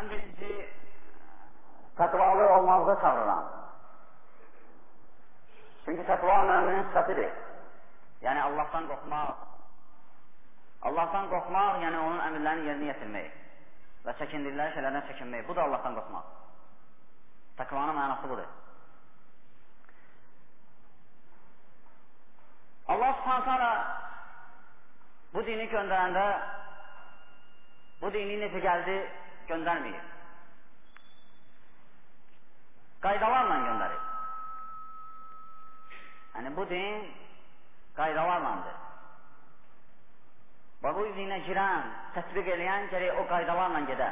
Mən birinci təqvalı olmaqda çağırıram. Çünki təqva müminin sifətidir. Yəni Allahdan qorxmaq, Allahdan qorxmaq, yəni onun əmrlərini yerinə yetirmək və çəkindirləri şeylərdən çəkinmək. Bu da Allahdan qorxmaq. Təqvanın mənası budur. Allah subhanətə bu dini göndərəndə bu dini necə gəldi göndərməyib. Qaydalarla göndərib. Yəni bu din qaydalarlandır. Və bu dinə girən, tətbiq eləyən gərək o qaydalarla gedə.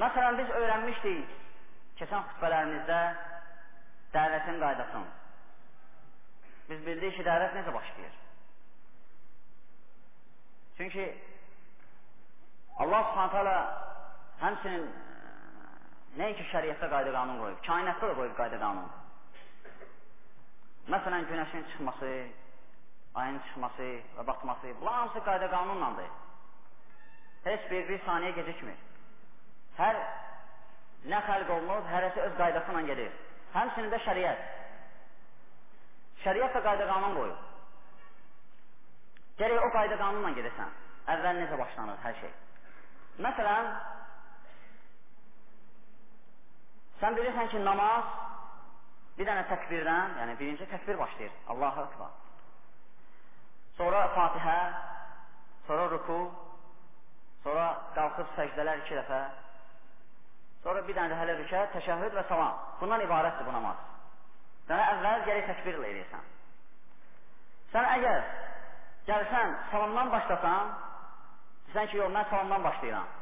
Məsələn, biz öyrənmişdik keçən xütbələrimizdə dəvətin qaydasını. Biz bildik ki, dəvət necə başlayır? Çünki Allah subhanət hala həmsinin nəinki şəriətdə qayda qanun qoyub, kainatda da qoyub qayda qanun. Məsələn, günəşin çıxması, ayın çıxması və batması, bunlar hamısı qayda qanunlandır. Heç bir, bir saniyə gecikmir. Hər nə xəlq olunur, hərəsi öz qaydası ilə gedir. Həmsinin də şəriət. Şəriət də qayda qanun qoyur. Gərək o qayda qanunla gedirsən. Əvvəl necə başlanır hər şey. Məsələn, sən bilirsən ki, namaz Bir dənə təkbirdən, yəni birinci təkbir başlayır. Allahu Ekber. Sonra Fatihə, sonra ruku, sonra qalxıb səcdələr iki dəfə, sonra bir dənə də hələ rükə, təşəhhüd və salam. Bundan ibarətdir bu namaz. Sənə əvvəl gərək təkbir ilə eləyirsən. Sən əgər gəlsən, salamdan başlasan, sən ki, yox, mən salamdan başlayıram.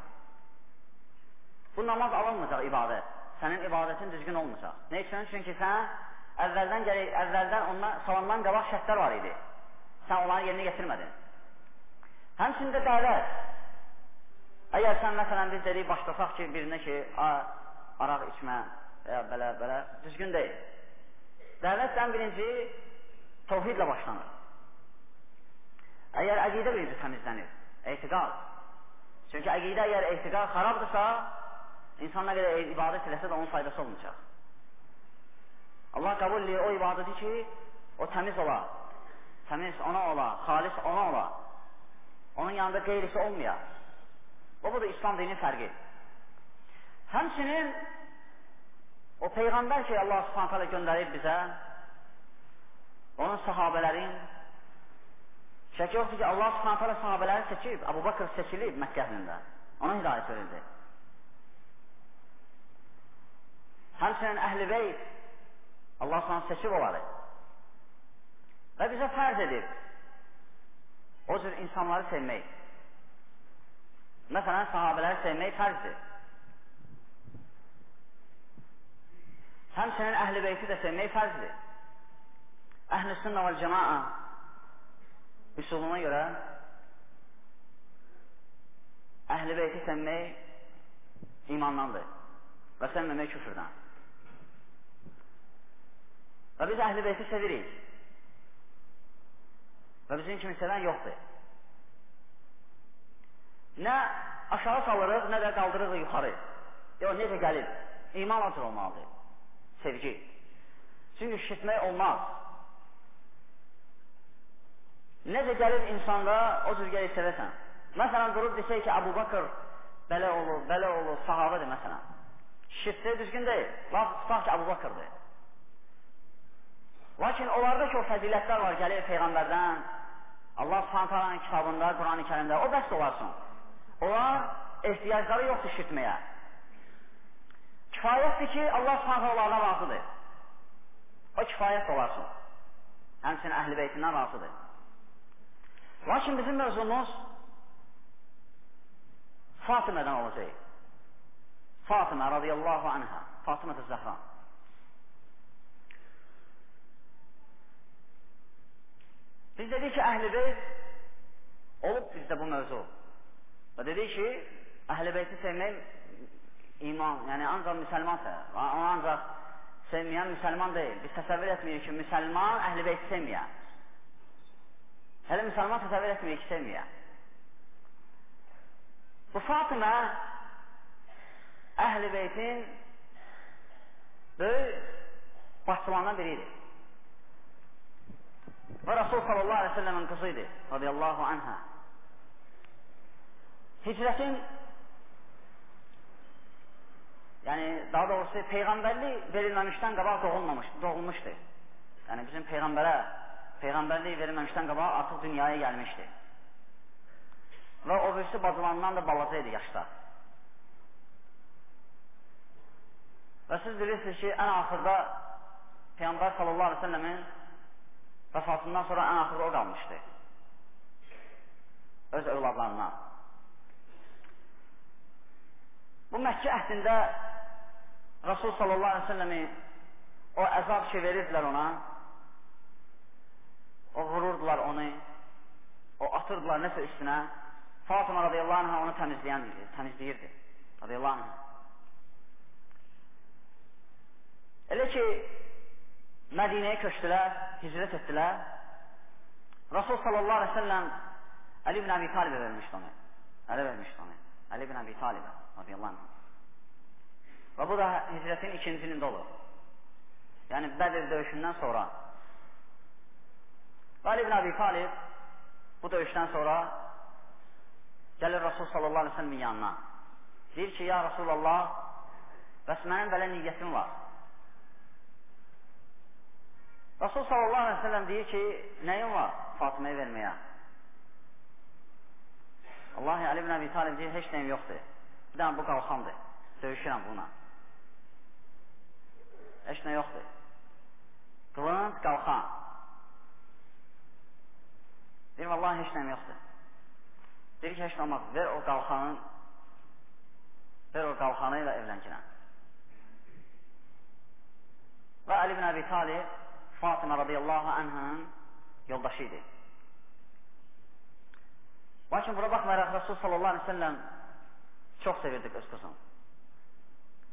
Bu namaz alınmayacaq ibadət sənin ibadətin düzgün olmayacaq. Nə üçün? Çünki sən əvvəldən gərək, əvvəldən ondan, salamdan qabaq şərtlər var idi. Sən onları yerinə getirmədin. Həmçində dəvət. Əgər sən məsələn biz dedik başlasaq ki, birinə ki, a, araq içmə və ya belə belə düzgün deyil. Dəvətdən birinci təvhidlə başlanır. Əgər əqidə birinci təmizlənir, etiqad. Çünki əqidə əgər etiqad xarabdırsa, İnsan nə qədər ibadət eləsə də onun faydası olmayacaq. Allah qəbul edir o ibadəti ki, o təmiz ola, təmiz ona ola, xalis ona ola. Onun yanında qeyrisi olmaya. O, bu da İslam dinin fərqi. Həmçinin o Peyğəmbər ki, Allah subhanətələ göndərib bizə, onun sahabələrin, şək yoxdur ki, Allah subhanətələ sahabələri seçib, Abu Bakır seçilib Məkkə əhlində. Ona hidayət verildi. Həmçinin əhl-i beyt Allah sana seçib onları. Və bizə fərz edib o cür insanları sevmək. Məsələn, sahabələri sevmək fərzdir. Həmçinin əhl-i beyti də sevmək fərzdir. Əhl-i sünnə vəl cəmaa üsuluna görə əhl-i beyti sevmək imandandır və sevməmək küfürdən. Və biz əhl-i beyti sevirik. Və bizim kimi sevən yoxdur. Nə aşağı salırıq, nə də qaldırırıq yuxarı. Yox, necə gəlir? İman acır olmalıdır. Sevgi. Çünki şişitmək olmaz. Necə gəlir insanda, o cür gəlir sevəsən. Məsələn, durub desək ki, Abu Bakır belə olur, belə olur, sahabədir məsələn. Şişitsə düzgün deyil. Laf tutaq ki, Abu Bakırdır. Lakin onlarda ki, o fəzilətlər var, gəlir Peyğəmbərdən, Allah subhanətələrin kitabında, Quran-ı kərimdə, o bəst olarsın. Onlar ehtiyacları yoxdur şirtməyə. Kifayətdir ki, Allah subhanətə onlardan razıdır. O kifayət olarsın. Həmçinin əhl-i beytindən razıdır. Lakin bizim mövzumuz Fatimədən olacaq. Fatimə radiyallahu anhə, Fatimə-də Zəhra. Biz dedik ki, əhl-i beyt olub bizdə bu mövzu. Və dedik ki, əhl-i beyti sevmək iman, yəni ancaq müsəlman sevər. Onu ancaq sevməyən müsəlman deyil. Biz təsəvvür etmirik ki, müsəlman əhl-i beyti sevməyə. Hələ müsəlman təsəvvür etmirik ki, sevməyə. Bu Fatimə Əhl-i Beytin böyük başçılarından biri idi. Və Rasul sallallahu aleyhi ve sellemin qızı idi, radiyallahu anhə. Hicrətin yəni daha doğrusu peyğəmbərlik verilməmişdən qabaq doğulmamış, doğulmuşdu. Yəni bizim peyğəmbərə peyğəmbərlik verilməmişdən qabaq artıq dünyaya gəlmişdi. Və o birisi bacılarından da balaca idi yaşda. Və siz bilirsiniz ki, ən axırda Peyğəmbər sallallahu aleyhi ve sellemin vəfatından sonra ən axırda o qalmışdı. Öz övladlarına. Bu Məkkə əhdində Rasul sallallahu aleyhi ve sellemi o əzab ki verirdilər ona, o vururdular onu, o atırdılar nəsə üstünə, Fatıma radiyallahu anhə onu təmizləyən, təmizləyirdi. Radiyallahu anhə. Elə ki, Mədinəyə köçdülər, hicrət etdilər. Rasul sallallahu aleyhi ve sellem Ali ibn Abi Talib'e vermişdi onu. Ələ vermişdi onu. Ali ibn Abi Talib'e radiyallahu anh. Və bu da hicrətin ikinci ilində olur. Yəni Bədir döyüşündən sonra. Və Ali ibn Abi Talib bu döyüşdən sonra gəlir Rasul sallallahu aleyhi ve sellemin yanına. Deyir ki, ya Rasulallah, bəs mənim belə niyyətim var. Rasul sallallahu aleyhi ve sellem deyir ki, nəyin var Fatıməyə verməyə? Allah Ali ibn Abi Talib deyir, heç nəyim yoxdur. Bir dənə bu qalxandır. Döyüşürəm buna. Heç nə yoxdur. Qılınc, qalxan. Deyir, vallahi heç nəyim yoxdur. Deyir ki, heç nə olmaz. Ver o qalxanın, ver o qalxanı ilə evlənginə. Və Ali ibn Abi Talib Fatimə radiyallahu anhın yoldaşı idi. Lakin buna baxmayaraq Rasul sallallahu aleyhi ve sellem çox sevirdi öz qızını.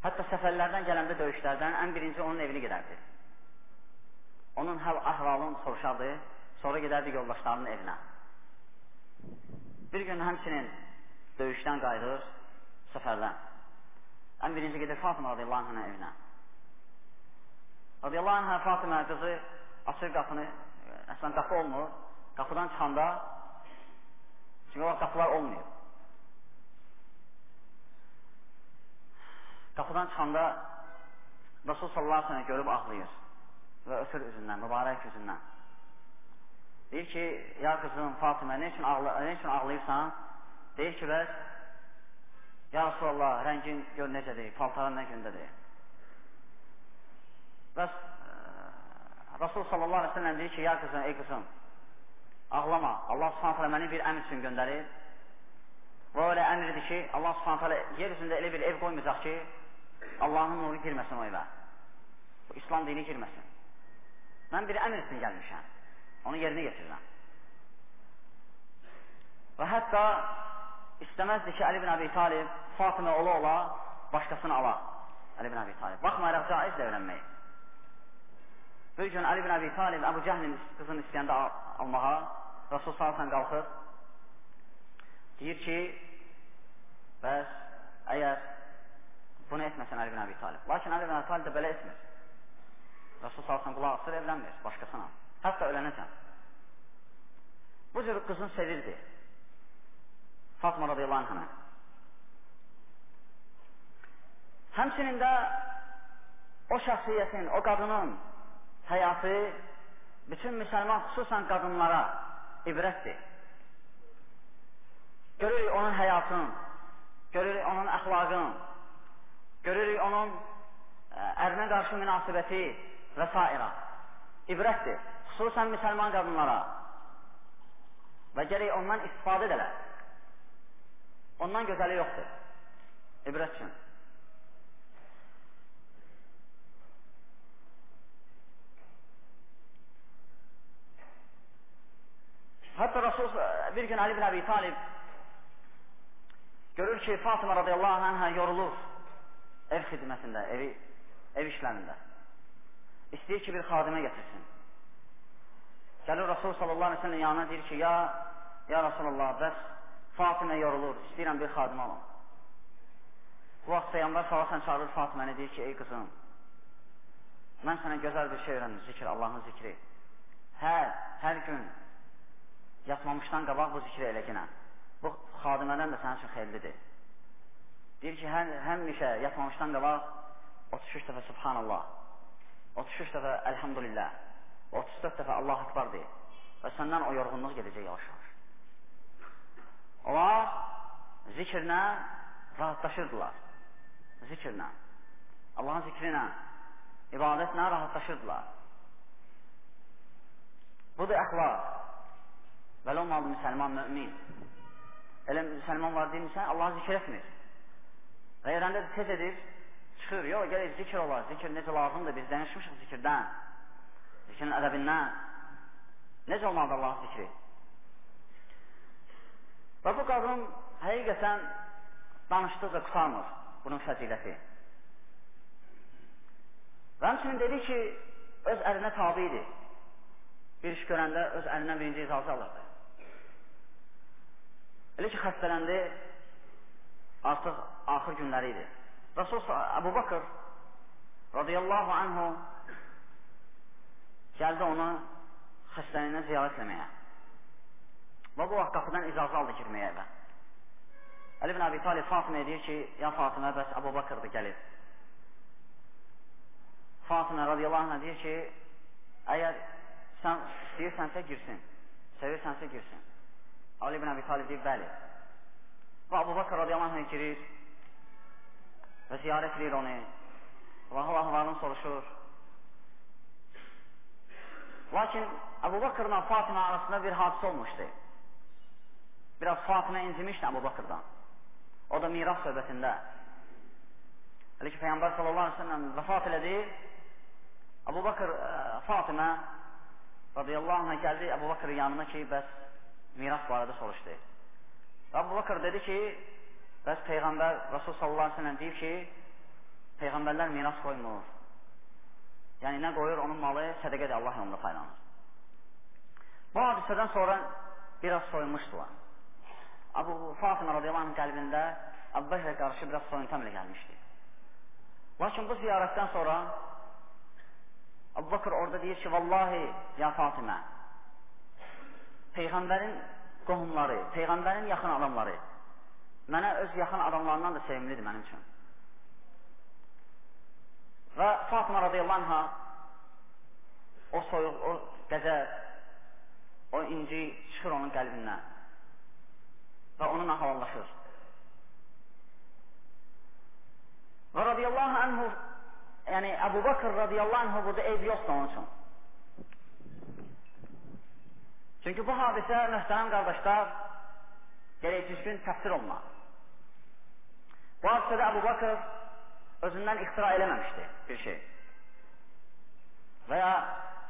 Hətta səfərlərdən gələndə döyüşlərdən ən birinci onun evini gedərdi. Onun həl əhvalını soruşardı, sonra gedərdi yoldaşlarının evinə. Bir gün həmçinin döyüşdən qayıdır, səfərdən. Ən birinci gedir Fatıma radiyallahu anhına evinə. Radiyallahu anhə Fatıma qızı açır qapını, əslən qapı olmur, qapıdan çıxanda, çünki o qapılar olmuyor. Qapıdan çıxanda Rasul sallallahu aleyhi görüb ağlayır və ötür üzündən, mübarək üzündən. Deyir ki, ya qızım Fatimə, nə üçün, ağla, nə üçün ağlayırsan? Deyir ki, bəs, ya Rasulallah, rəngin gör necədir, paltarın nə gündədir? Bəs, e, Rasul sallallahu aleyhi ve sellem deyir ki, ya qızım, ey qızım, ağlama, Allah subhanətələ məni bir əmr üçün göndərir və elə əmrdir ki, Allah subhanətələ yer üzündə elə bir ev qoymayacaq ki, Allahın nuru girməsin o evə. Bu İslam dini girməsin. Mən bir əmr üçün gəlmişəm. Onu yerinə yetirirəm. Və hətta istəməzdi ki, Ali bin Abi Talib Fatimə ola ola başqasını ala. Ali bin Abi Talib. Baxmayaraq caizlə öyrənmək. Bir gün Ali bin Abi Talib Əbu Cəhlin qızını istəyəndə almağa Rasul salsan qalxır. Deyir ki, bəs əgər bunu etməsən Ali bin Abi Talib. Lakin Ali bin Abi Talib də belə etmir. Rasul salsan qulaq asır, evlənmir başqasına. Hətta ölənəcən. Bu cür qızın sevirdi. Fatma radiyallahu anhına. Həmçinin də o şəxsiyyətin, o qadının həyatı bütün müsəlman xüsusən qadınlara ibrətdir. Görürük onun həyatını, görürük onun əxlaqını, görürük onun ə, ərinə qarşı münasibəti və s. İbrətdir. Xüsusən müsəlman qadınlara və gərək ondan istifadə edələr. Ondan gözəli yoxdur. İbrət üçün. Hətta Rasul bir gün Ali bin Abi Talib görür ki, Fatıma radiyallahu anhə yorulur ev xidmətində, evi, ev işlərində. İstəyir ki, bir xadimə getirsin. Gəlir Rasul sallallahu aleyhi ve sellem yanına deyir ki, ya, ya Rasulullah, bəs Fatimə yorulur, istəyirəm bir xadimə alım. Bu vaxt Peyyambar salasən çağırır Fatiməni, deyir ki, ey qızım, mən sənə gözəl bir şey öyrəndim, zikr, Allahın zikri. Hər, hər gün yatmamışdan qabaq bu zikri elə ginə. Bu xadimədən də sənin üçün xeyirlidir. Deyir ki, hər, həmişə yatmamışdan qabaq 33 dəfə Subhanallah, 33 dəfə Elhamdülillah, 34 dəfə Allah Akbar deyir. Və səndən o yorğunluq gedəcək yavaş-yavaş. Onlar zikirlə rahatlaşırdılar. Zikirlə. Allahın zikri ilə, ibadətlə rahatlaşırdılar. Budur əxlaq. Belə olmalı müsəlman, mümin. Elə müsəlman var deyilmirsən, Allahı zikr etmir. Və yerəndə tez edir, çıxır. Yox, gələk zikr olar. Zikr necə lazımdır? Biz danışmışıq zikirdən. Zikrin ədəbindən. Necə olmalıdır Allah zikri? Və bu qadın həqiqətən danışdıqca qutarmır bunun fəziləti. Və həmçinin dedi ki, öz ərinə tabi idi. Bir iş görəndə öz əlindən birinci icazə alırdı. Elə ki, xəstələndi, artıq axır günləri idi. Rasul Əbu Bakır radiyallahu anhu gəldi onu xəstəliyinə ziyarət etməyə. Və bu vaxt qapıdan icazə aldı girməyə evə. Əli bin Abi Talib Fatimə deyir ki, ya Fatimə, bəs Əbu Bakırdır gəlib. Fatimə radiyallahu anh deyir ki, əgər sən istəyirsənsə girsin, sevirsənsə girsin. Ali ibn Əbi Talib deyir, bəli. Və Abu Bakır radiyallahu anh girir və ziyarət edir onu. Allah ahvalını soruşur. Lakin Abu Bakırla Fatimə arasında bir hadisə olmuşdu. Biraz Fatimə incimişdi Abu Bakırdan. O da miras söhbətində. Hələ ki, Peyyambar sallallahu aleyhi ve sellem vəfat elədi. Abu Bakır ə, e, Fatimə radiyallahu anh gəldi Əbu Bakırın yanına ki, bəs miras barədə soruşdu. Əbu Bakır dedi ki, bəs Peyğəmbər Rasul sallallahu aleyhi deyib ki, Peyğəmbərlər miras qoymur. Yəni, nə qoyur, onun malı sədəqədir, Allah yolunda paylanır. Bu hadisədən sonra biraz soyunmuşdular. Abu Fatimə radiyallahu anh qəlbində Əbu Bakırə qarşı biraz soyuntam ilə gəlmişdi. Lakin bu ziyarətdən sonra Abu Bakır orada deyir ki, vallahi ya Fatimə, Peyğəmbərin qohumları, Peyğəmbərin yaxın adamları mənə öz yaxın adamlarından da sevimlidir mənim üçün. Və Fatimə radiyallahu anh'a o soyuq, o qəzəb, o inci çıxır onun qəlbindən və onunla halallaşır. Və radiyallahu anhu yəni Əbu Bakır radiyallahu anh burada ev yoxdur onun üçün. Çünki bu hadisə, mühtərəm qardaşlar, gerək düzgün təfsir olmaq. Bu hadisədə Əbu Bakır özündən ixtira eləməmişdi bir şey. Və ya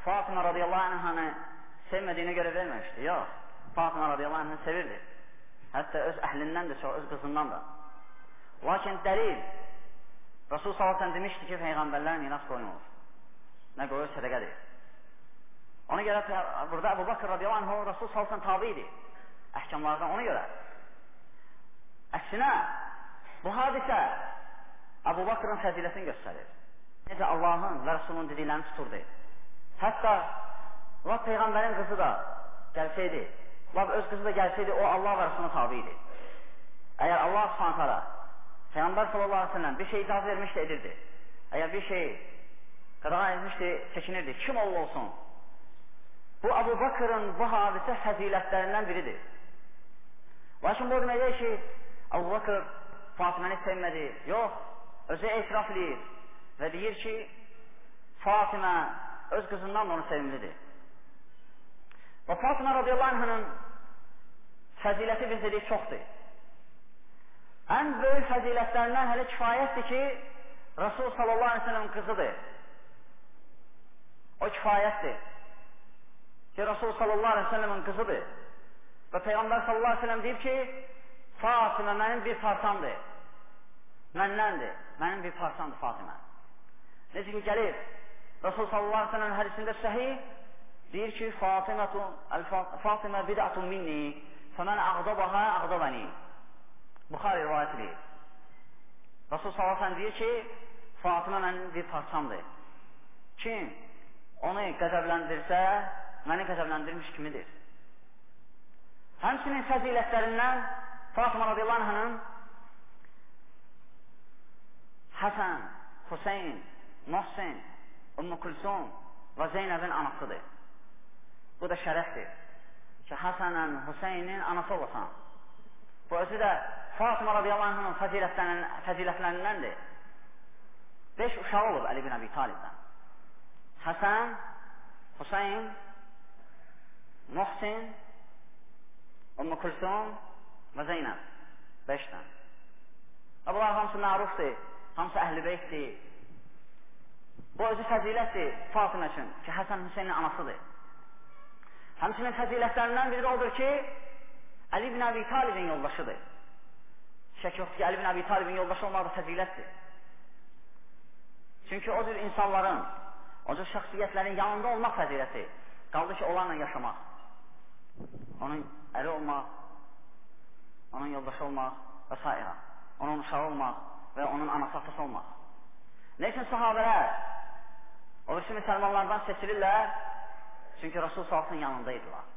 Fatimə radiyallahu anhını sevmədiyinə görə verməmişdi. Yox, Fatimə radiyallahu anhını sevirdi. Hətta öz əhlindən də çox, öz qızından da. Lakin dəlil Rasul sallallahu demişdi ki, peyğəmbərlər miras qoymur. Nə qoyur sədəqədir. Ona görə burada Əbu Bakır radiyallahu anh Rasul sallallahu tabi idi. Əhkamlardan ona görə. Əksinə, bu hadisə Əbu Bakırın fəzilətini göstərir. Necə Allahın və Rasulun dediklərini tuturdu. Hətta lap Peyğəmbərin qızı da gəlsəydi, lap öz qızı da gəlsəydi, o Allah və Rasuluna tabi idi. Əgər Allah subhanətələ Peyğəmbər sellem bir şey icazə vermişdi, edirdi. Əgər bir şey qadağan etmişdi, çəkinirdi. Kim oldu olsun. Bu Abu Bakırın bu hadisə fəzilətlərindən biridir. Lakin bu deməkdir ki, Abu Bakır Fatiməni sevmədi. Yox, özü etiraf edir və deyir ki, Fatimə öz qızından da onu sevimlidir. Və Fatimə radiyallahu anhının fəziləti biz dedik çoxdur. Ən böyük fəzilətlərindən hələ kifayətdir ki, Rasul sallallahu aleyhi ve sellem qızıdır. O kifayətdir. Ki, Rasul sallallahu aleyhi ve sellemin qızıdır. Və Peyğəmbər sallallahu aleyhi ve sellem deyib ki, Fatimə mənim bir parçamdır. Məndəndir. Mənim bir parçamdır Fatimə. Necə ki, gəlir, Rasul sallallahu aleyhi ve sellem hədisində səhih deyir ki, Fatimə bid'atun minni, fəmən əğdabaha əğdabəni. Buxari rivayət edir. Rasul sallallahu deyir ki, Fatimə mənim bir parçamdır. Kim onu qəzəbləndirsə, məni qəzəbləndirmiş kimidir. Həmçinin fəzilətlərindən Fatimə radiyallahu anhının Həsən, Hüseyin, Mohsin, Ümmü Kulsum və Zeynəbin anasıdır. Bu da şərəfdir ki, Həsənən, Hüseynin anası olasan. Bu özü də Fatimə radiyallahu anhın fəzilətlərindəndir. Beş uşağı olub Əli bin Əbi Talibdən. Həsən, Hüseyin, Muhsin, Ümmü Kulsum və Zeynəb. Beşdən. Və bunlar hamısı mərufdir, hamısı əhl-i beytdir. Bu özü fəzilətdir Fatimə üçün ki, Həsən Hüseynin anasıdır. Həmçinin fəzilətlərindən biri də odur ki, Əli ibn Əbi Talibin yoldaşıdır. Şək yoxdur ki, Əli ibn Əbi Talibin yoldaşı olmaq da fəzilətdir. Çünki o cür insanların, o cür şəxsiyyətlərin yanında olmaq fəziləti, qaldı ki, onlarla yaşamaq, onun əri olmaq, onun yoldaşı olmaq və s. onun uşağı olmaq və onun anası atası olmaq. Nə üçün sahabələr o birisi müsəlmanlardan seçilirlər? Çünki Rasul salsın yanındaydılar.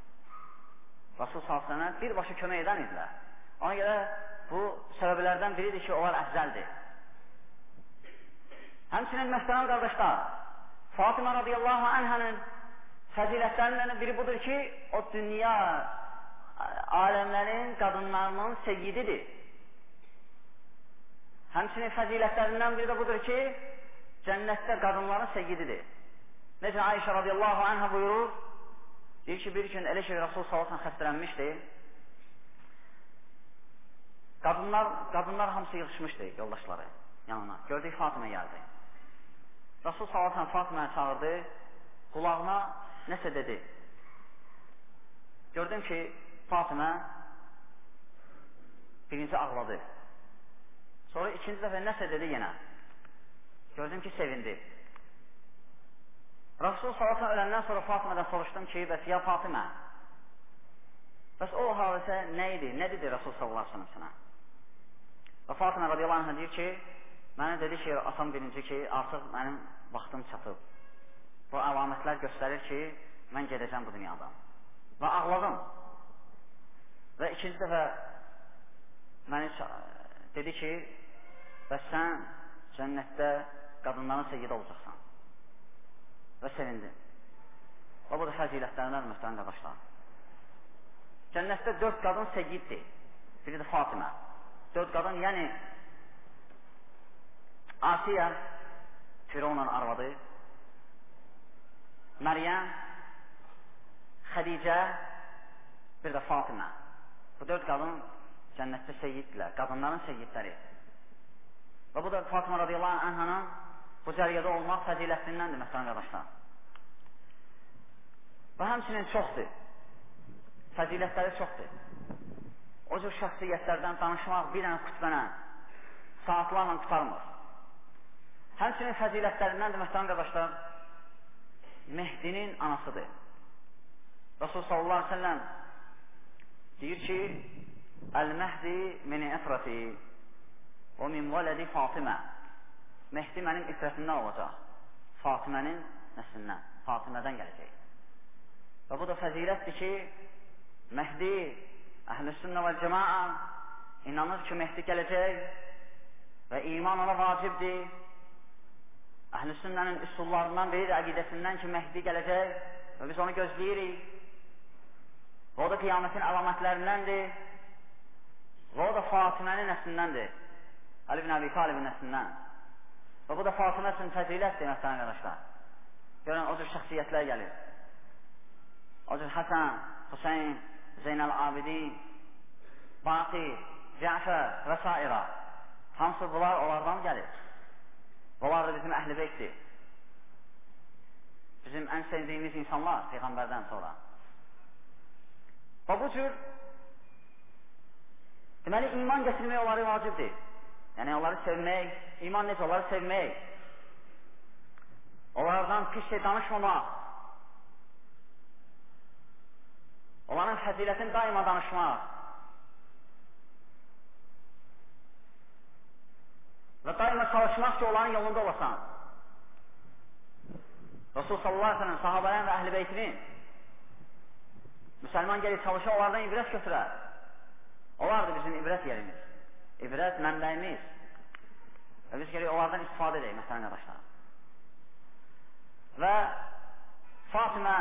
Rasul salsına birbaşa kömək edən idilər. Ona görə bu səbəblərdən biridir ki, onlar əfzəldir. Həmçinin məsələn qardaşlar, Fatimə radiyallahu anhənin fəzilətlərindən biri budur ki, o dünya aləmlərin qadınlarının seyyididir. Həmçinin fəzilətlərindən biri də budur ki, cənnətdə qadınların seyyididir. Necə Ayşə radiyallahu anhə buyurur, deyir ki, bir gün elə ki, Rasul salasan xəstələnmişdi, qadınlar, qadınlar hamısı yığışmışdı yoldaşları yanına. Gördük Fatimə gəldi. Rasul sallallahu Fatiməni çağırdı, qulağına nəsə dedi. Gördüm ki, Fatimə birinci ağladı. Sonra ikinci dəfə nəsə dedi yenə. Gördüm ki, sevindi. Rasul sallallahu öləndən sonra Fatimədən soruşdum ki, bəs ya Fatimə, bəs o hadisə nə idi? Nə dedi Rasul sallallahu aleyhi sellem Və Fatimə radiyallahu anh deyir ki, Mənə dedi ki, atam birinci ki, artıq mənim vaxtım çatıb. Bu əlamətlər göstərir ki, mən gedəcəm bu dünyadan. Və ağladım. Və ikinci dəfə məni dedi ki, bəs sən cənnətdə qadınların sevgide olacaqsan. Və sevindim. Və bu da fəzilətlərindən müstəhən qardaşlar. Cənnətdə dörd qadın sevgiddir. Biri də Fatimə. Dörd qadın, yəni Asiyə Fironun arvadı, Məryəm, Xədicə, bir də Fatimə. Bu dörd qadın cənnətdə seyyiddirlər, qadınların seyyidləri. Və bu da Fatimə radiyallahu anhanın bu cəriyədə olmaq fəzilətindəndir, məsələn, qardaşlar. Və həmçinin çoxdur. Fəzilətləri çoxdur. O cür şəxsiyyətlərdən danışmaq bir dənə xütbənə saatlarla qutarmır. Həmçinin fəzilətlərindəndir, məsələn, qardaşlar, Mehdinin anasıdır. Rasul sallallahu aleyhi ve sellem deyir ki, Əl-Məhdi mini əfrəti və min vələdi Fatimə Mehdi mənim ifrətimdən olacaq. Fatimənin nəslindən, Fatimədən gələcək. Və bu da fəzilətdir ki, Məhdi, əhl-i sünnə və cəmaa inanır ki, Mehdi gələcək və iman ona vacibdir Əhl-i sünnənin üsullarından biri də əqidəsindən ki, Məhdi gələcək və biz onu gözləyirik. Və o da qiyamətin əlamətlərindəndir. Və o da Fatimənin nəslindəndir. Əli bin Əbi Talibin nəslindən. Və bu da Fatimə üçün fəzilətdir, məsələn, qardaşlar. Görün, o cür şəxsiyyətlər gəlir. O cür Həsən, Hüseyin, Zeynəl Abidin, Baqi, Cəfər və s. Hamısı bunlar onlardan gəlir. Onlar da bizim əhl-i beytdir. Bizim ən sevdiyimiz insanlar Peyğəmbərdən sonra. Və bu cür deməli, iman gətirmək onları vacibdir. Yəni, onları sevmək, iman necə? Onları sevmək. Onlardan pis şey danışmamaq. Onların fəzilətini daima danışmaq. Və çalışmaq ki, onların yolunda olasan. Resul sallallahu aleyhi sahabələrin və əhl-i beytinin müsəlman gəlir çalışa, onlardan ibrət götürər. Onlardır bizim ibrət yerimiz, ibrət mənbəyimiz. Və biz gəlir onlardan istifadə edək, məsələn, qardaşlar. Və Fatimə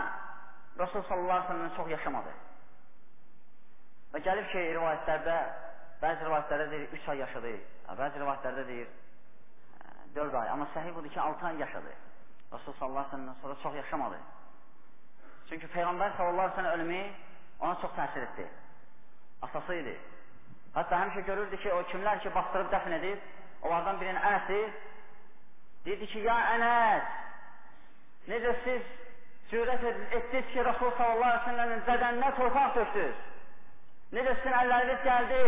Resul sallallahu aleyhi çox yaşamadı. Və gəlib ki, rivayətlərdə, bəzi rivayətlərdə deyir, 3 ay yaşadı, bəzi rivayətlərdə deyir, 4 ay, amma səhih budur ki, 6 ay yaşadı. Rasul sallallahu sellem'dən sonra çox yaşamadı. Çünki Peyğəmbər sallallahu sellem ölümü ona çox təsir etdi. Asası idi. Hətta həmişə görürdü ki, o kimlər ki, bastırıb dəfn edib, onlardan birinin Ənəsi deyirdi ki, ya Ənəs, necə siz cürət etdiniz ki, Rasul sallallahu aleyhi ve sellem'in bədəninə torpaq tökdünüz? Necə sizin əlləriniz gəldi?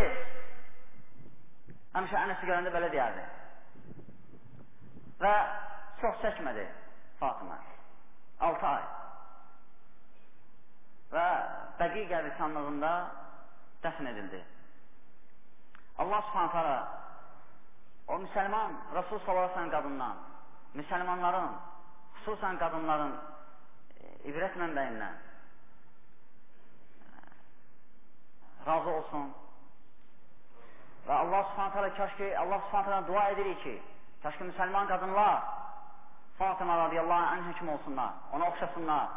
Həmişə Ənəsi görəndə belə deyərdi. Və çox çəkmədi. Fatıma. 6 ay. Və Bəqi qəbristanlığında dəfn edildi. Allah subhanət hala o müsəlman Rasul sallallahu qadından, müsəlmanların, xüsusən qadınların e, ibrət mənbəyindən razı olsun. Və Allah subhanət hala kaş ki, Allah subhanət hala dua edirik ki, kaş ki müsəlman qadınlar Fatıma radiyallahu anh hökm olsunlar, ona oxşasınlar,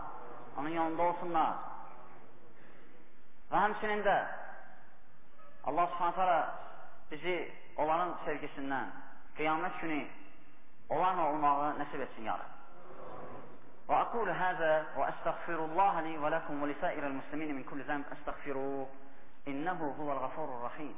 onun yanında olsunlar. Və həmçinin də Allah subhanət hala bizi onların sevgisindən qiyamət günü onlarla olmağı nəsib etsin ya Rabbi. وأقول هذا وأستغفر الله لي ولكم ولسائر المسلمين من كل ذنب أستغفروه إنه هو الغفور الرحيم